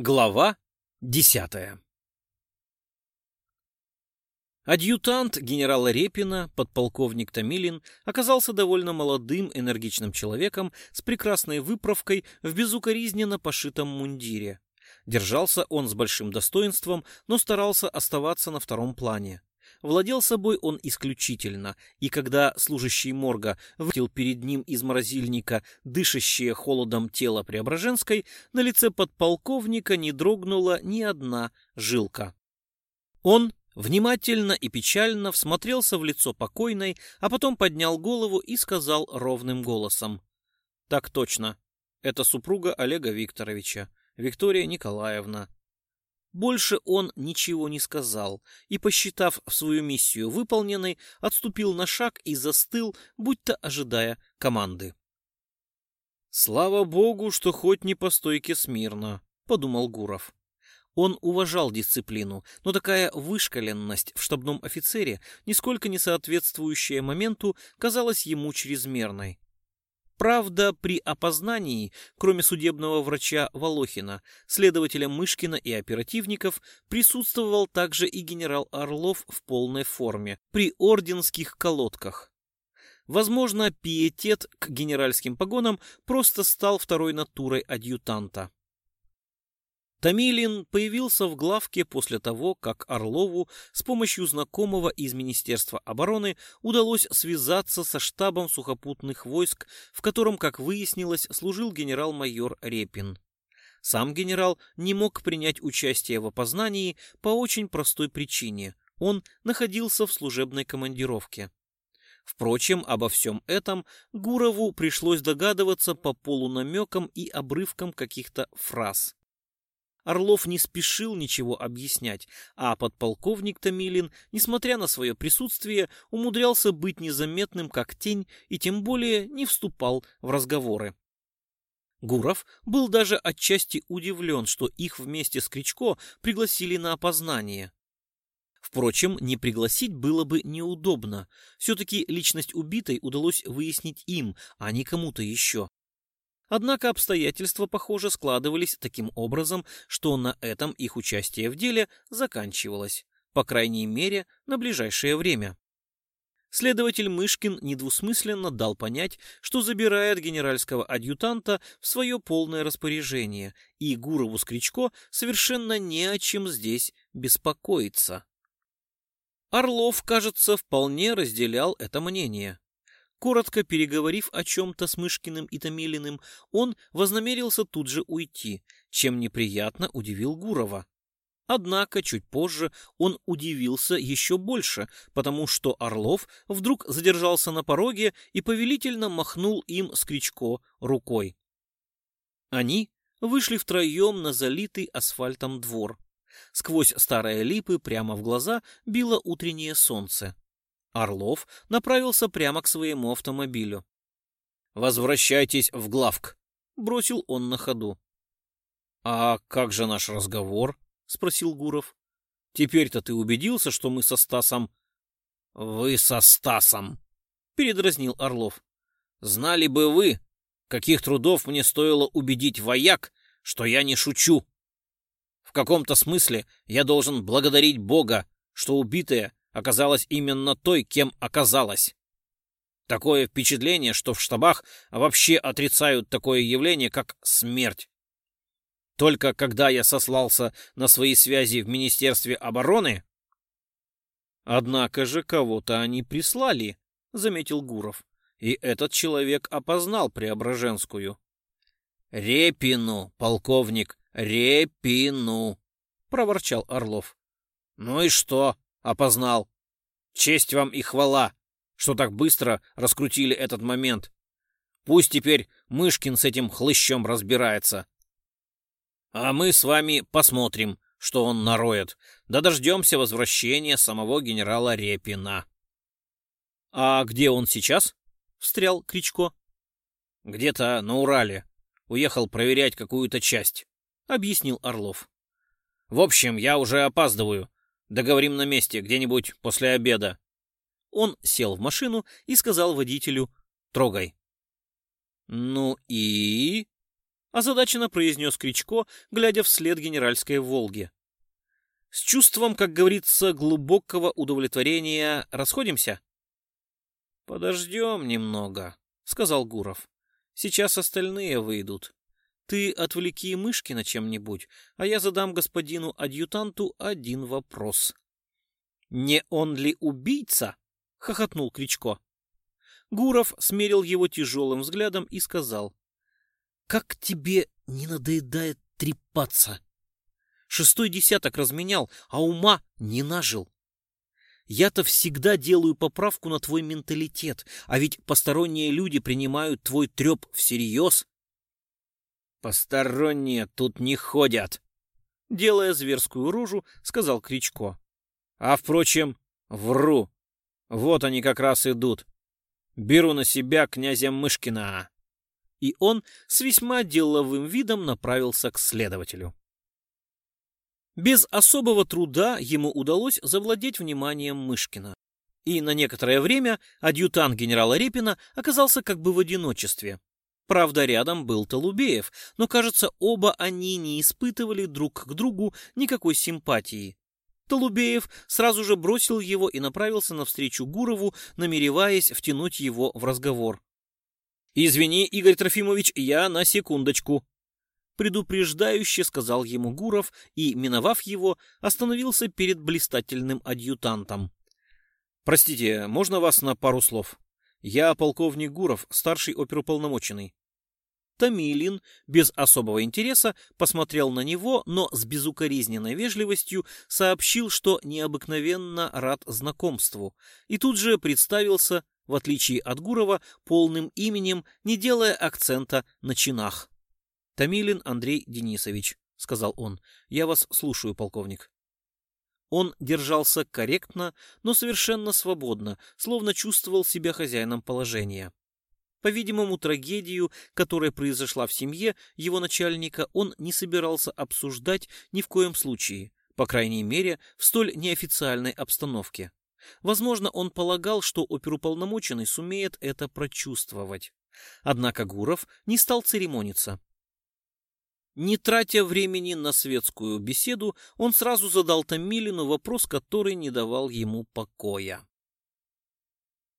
Глава десятая Адъютант генерала Репина, подполковник Томилин, оказался довольно молодым, энергичным человеком с прекрасной выправкой в безукоризненно пошитом мундире. Держался он с большим достоинством, но старался оставаться на втором плане. Владел собой он исключительно, и когда служащий морга вытел перед ним из морозильника дышащее холодом тело Преображенской, на лице подполковника не дрогнула ни одна жилка. Он внимательно и печально всмотрелся в лицо покойной, а потом поднял голову и сказал ровным голосом. «Так точно. Это супруга Олега Викторовича, Виктория Николаевна. Больше он ничего не сказал и, посчитав свою миссию выполненной, отступил на шаг и застыл, будто ожидая команды. «Слава богу, что хоть не по стойке смирно», — подумал Гуров. Он уважал дисциплину, но такая вышкаленность в штабном офицере, нисколько не соответствующая моменту, казалась ему чрезмерной. Правда, при опознании, кроме судебного врача Волохина, следователя Мышкина и оперативников, присутствовал также и генерал Орлов в полной форме, при орденских колодках. Возможно, пиетет к генеральским погонам просто стал второй натурой адъютанта. Томилин появился в главке после того, как Орлову с помощью знакомого из Министерства обороны удалось связаться со штабом сухопутных войск, в котором, как выяснилось, служил генерал-майор Репин. Сам генерал не мог принять участие в опознании по очень простой причине. Он находился в служебной командировке. Впрочем, обо всем этом Гурову пришлось догадываться по полунамекам и обрывкам каких-то фраз. Орлов не спешил ничего объяснять, а подполковник Томилин, несмотря на свое присутствие, умудрялся быть незаметным как тень и тем более не вступал в разговоры. Гуров был даже отчасти удивлен, что их вместе с Кричко пригласили на опознание. Впрочем, не пригласить было бы неудобно. Все-таки личность убитой удалось выяснить им, а не кому-то еще. Однако обстоятельства, похоже, складывались таким образом, что на этом их участие в деле заканчивалось, по крайней мере, на ближайшее время. Следователь Мышкин недвусмысленно дал понять, что забирает генеральского адъютанта в свое полное распоряжение, и Гурову с совершенно не о чем здесь беспокоиться. Орлов, кажется, вполне разделял это мнение. Коротко переговорив о чем-то с Мышкиным и Томилиным, он вознамерился тут же уйти, чем неприятно удивил Гурова. Однако чуть позже он удивился еще больше, потому что Орлов вдруг задержался на пороге и повелительно махнул им с Кричко рукой. Они вышли втроем на залитый асфальтом двор. Сквозь старые липы прямо в глаза било утреннее солнце. Орлов направился прямо к своему автомобилю. «Возвращайтесь в главк», — бросил он на ходу. «А как же наш разговор?» — спросил Гуров. «Теперь-то ты убедился, что мы со Стасом...» «Вы со Стасом!» — передразнил Орлов. «Знали бы вы, каких трудов мне стоило убедить вояк, что я не шучу. В каком-то смысле я должен благодарить Бога, что убитая оказалась именно той, кем оказалась. Такое впечатление, что в штабах вообще отрицают такое явление, как смерть. Только когда я сослался на свои связи в Министерстве обороны... Однако же кого-то они прислали, заметил Гуров. И этот человек опознал Преображенскую. Репину, полковник, Репину, проворчал Орлов. Ну и что? Опознал. Честь вам и хвала, что так быстро раскрутили этот момент. Пусть теперь Мышкин с этим хлыщом разбирается. А мы с вами посмотрим, что он нароет. Да дождемся возвращения самого генерала Репина. — А где он сейчас? — встрял Кричко. — Где-то на Урале. Уехал проверять какую-то часть, — объяснил Орлов. — В общем, я уже опаздываю. Договорим на месте, где-нибудь после обеда. Он сел в машину и сказал водителю «Трогай». «Ну и...» озадаченно произнес Кричко, глядя вслед генеральской «Волге». С чувством, как говорится, глубокого удовлетворения расходимся? Подождем немного, сказал Гуров. Сейчас остальные выйдут. Ты отвлеки Мышкина чем-нибудь, а я задам господину адъютанту один вопрос. Не он ли убийца? хохотнул Кричко. Гуров смерил его тяжелым взглядом и сказал. Как тебе не надоедает трепаться? Шестой десяток разменял, а ума не нажил. Я-то всегда делаю поправку на твой менталитет, а ведь посторонние люди принимают твой треп всерьез. Посторонние тут не ходят, делая зверскую рожу, сказал Кричко. А впрочем, вру. Вот они как раз идут. Беру на себя князя Мышкина. И он с весьма деловым видом направился к следователю. Без особого труда ему удалось завладеть вниманием Мышкина. И на некоторое время адъютант генерала Репина оказался как бы в одиночестве. Правда, рядом был Толубеев, но, кажется, оба они не испытывали друг к другу никакой симпатии. Толубеев сразу же бросил его и направился навстречу Гурову, намереваясь втянуть его в разговор. «Извини, Игорь Трофимович, я на секундочку», предупреждающе сказал ему Гуров и, миновав его, остановился перед блистательным адъютантом. «Простите, можно вас на пару слов? Я полковник Гуров, старший оперуполномоченный». Томилин без особого интереса посмотрел на него, но с безукоризненной вежливостью сообщил, что необыкновенно рад знакомству, и тут же представился, в отличие от Гурова, полным именем, не делая акцента на чинах. «Томилин Андрей Денисович», — сказал он. «Я вас слушаю, полковник». Он держался корректно, но совершенно свободно, словно чувствовал себя хозяином положения. По-видимому, трагедию, которая произошла в семье его начальника, он не собирался обсуждать ни в коем случае, по крайней мере, в столь неофициальной обстановке. Возможно, он полагал, что оперуполномоченный сумеет это прочувствовать. Однако Гуров не стал церемониться. Не тратя времени на светскую беседу, он сразу задал Томилину вопрос, который не давал ему покоя.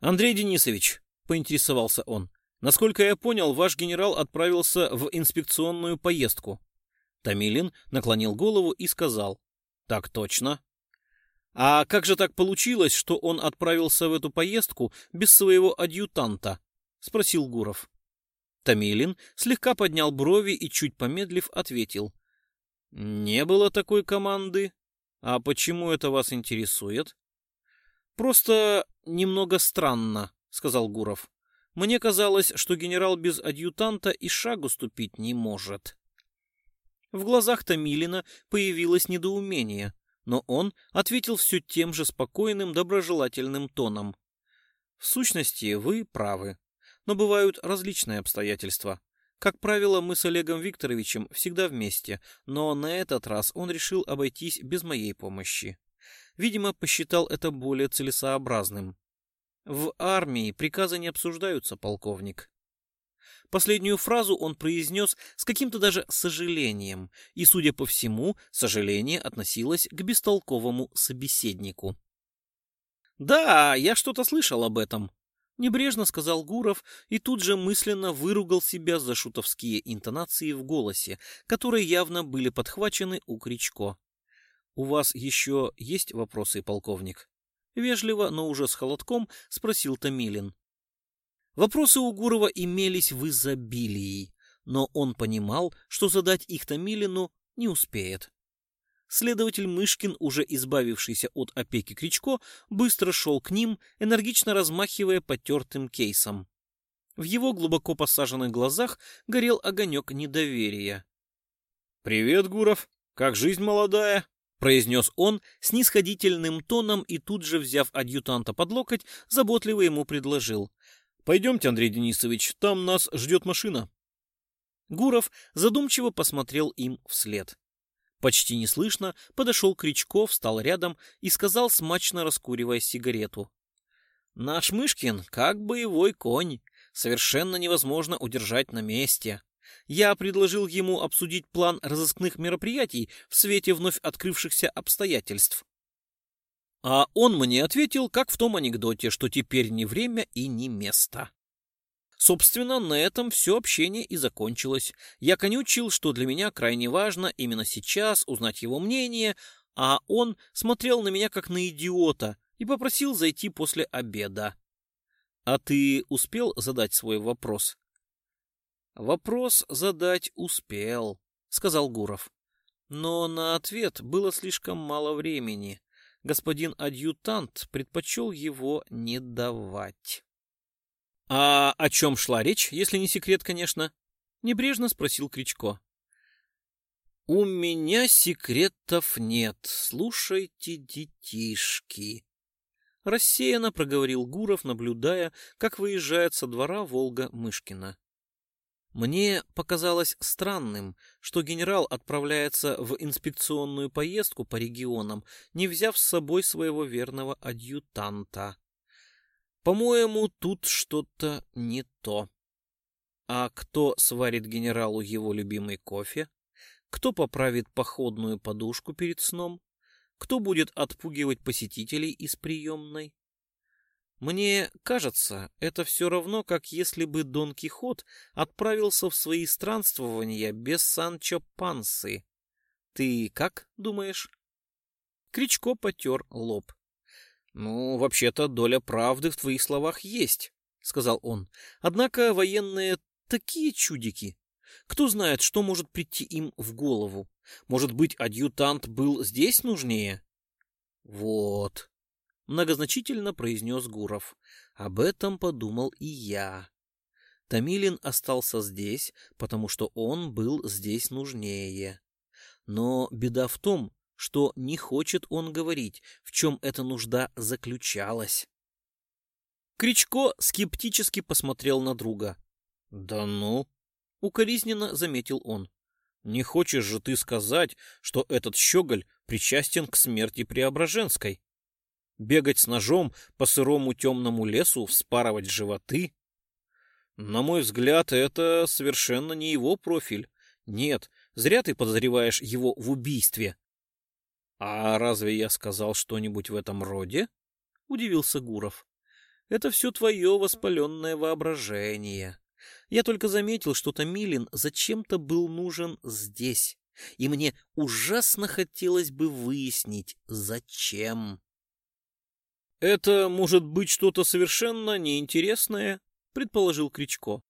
«Андрей Денисович», — поинтересовался он, — «насколько я понял, ваш генерал отправился в инспекционную поездку». Томилин наклонил голову и сказал, «Так точно». «А как же так получилось, что он отправился в эту поездку без своего адъютанта?» — спросил Гуров. Томилин слегка поднял брови и, чуть помедлив, ответил. «Не было такой команды. А почему это вас интересует?» «Просто немного странно», — сказал Гуров. «Мне казалось, что генерал без адъютанта и шагу ступить не может». В глазах Томилина появилось недоумение, но он ответил все тем же спокойным, доброжелательным тоном. «В сущности, вы правы но бывают различные обстоятельства. Как правило, мы с Олегом Викторовичем всегда вместе, но на этот раз он решил обойтись без моей помощи. Видимо, посчитал это более целесообразным. В армии приказы не обсуждаются, полковник. Последнюю фразу он произнес с каким-то даже сожалением, и, судя по всему, сожаление относилось к бестолковому собеседнику. «Да, я что-то слышал об этом», Небрежно сказал Гуров и тут же мысленно выругал себя за шутовские интонации в голосе, которые явно были подхвачены у Кричко. «У вас еще есть вопросы, полковник?» Вежливо, но уже с холодком спросил Томилин. Вопросы у Гурова имелись в изобилии, но он понимал, что задать их Томилину не успеет. Следователь Мышкин, уже избавившийся от опеки Кричко, быстро шел к ним, энергично размахивая потертым кейсом. В его глубоко посаженных глазах горел огонек недоверия. «Привет, Гуров! Как жизнь молодая?» — произнес он с нисходительным тоном и тут же, взяв адъютанта под локоть, заботливо ему предложил. «Пойдемте, Андрей Денисович, там нас ждет машина». Гуров задумчиво посмотрел им вслед. Почти неслышно подошел Кричков, встал рядом и сказал, смачно раскуривая сигарету. «Наш Мышкин как боевой конь. Совершенно невозможно удержать на месте. Я предложил ему обсудить план разыскных мероприятий в свете вновь открывшихся обстоятельств. А он мне ответил, как в том анекдоте, что теперь не время и не место. Собственно, на этом все общение и закончилось. Я конючил, что для меня крайне важно именно сейчас узнать его мнение, а он смотрел на меня как на идиота и попросил зайти после обеда. А ты успел задать свой вопрос? Вопрос задать успел, сказал Гуров. Но на ответ было слишком мало времени. Господин адъютант предпочел его не давать. «А о чем шла речь, если не секрет, конечно?» — небрежно спросил Кричко. «У меня секретов нет, слушайте, детишки!» Рассеянно проговорил Гуров, наблюдая, как выезжает со двора Волга Мышкина. Мне показалось странным, что генерал отправляется в инспекционную поездку по регионам, не взяв с собой своего верного адъютанта. По-моему, тут что-то не то. А кто сварит генералу его любимый кофе? Кто поправит походную подушку перед сном? Кто будет отпугивать посетителей из приемной? Мне кажется, это все равно, как если бы Дон Кихот отправился в свои странствования без Санчо Пансы. Ты как думаешь? Кричко потер лоб. Ну, вообще-то доля правды в твоих словах есть, сказал он. Однако военные такие чудики. Кто знает, что может прийти им в голову? Может быть, адъютант был здесь нужнее? Вот, многозначительно произнес Гуров. Об этом подумал и я. Томилин остался здесь, потому что он был здесь нужнее. Но беда в том, что не хочет он говорить, в чем эта нужда заключалась. Кричко скептически посмотрел на друга. «Да ну!» — укоризненно заметил он. «Не хочешь же ты сказать, что этот щеголь причастен к смерти Преображенской?» Бегать с ножом по сырому темному лесу, вспарывать животы. На мой взгляд, это совершенно не его профиль. Нет, зря ты подозреваешь его в убийстве. А разве я сказал что-нибудь в этом роде? Удивился Гуров. Это все твое воспаленное воображение. Я только заметил, что Томилин зачем-то был нужен здесь, и мне ужасно хотелось бы выяснить, зачем. «Это может быть что-то совершенно неинтересное», — предположил Кричко.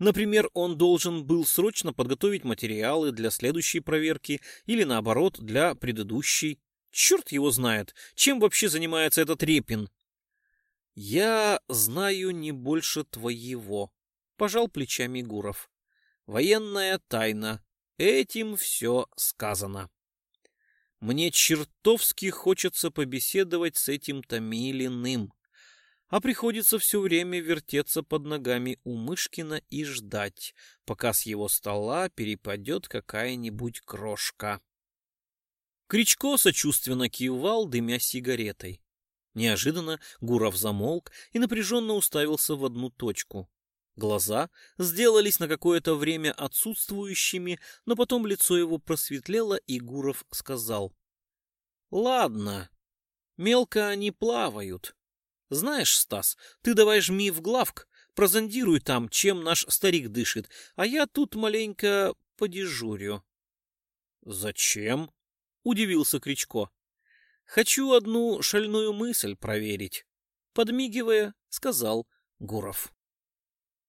Например, он должен был срочно подготовить материалы для следующей проверки или, наоборот, для предыдущей. Черт его знает, чем вообще занимается этот Репин. «Я знаю не больше твоего», — пожал плечами Гуров. «Военная тайна. Этим все сказано». Мне чертовски хочется побеседовать с этим Томилиным, а приходится все время вертеться под ногами у Мышкина и ждать, пока с его стола перепадет какая-нибудь крошка. Кричко сочувственно кивал, дымя сигаретой. Неожиданно Гуров замолк и напряженно уставился в одну точку. Глаза сделались на какое-то время отсутствующими, но потом лицо его просветлело, и Гуров сказал. «Ладно, мелко они плавают. Знаешь, Стас, ты давай жми в главк, прозондируй там, чем наш старик дышит, а я тут маленько подежурю». «Зачем?» — удивился Кричко. «Хочу одну шальную мысль проверить», — подмигивая, сказал Гуров.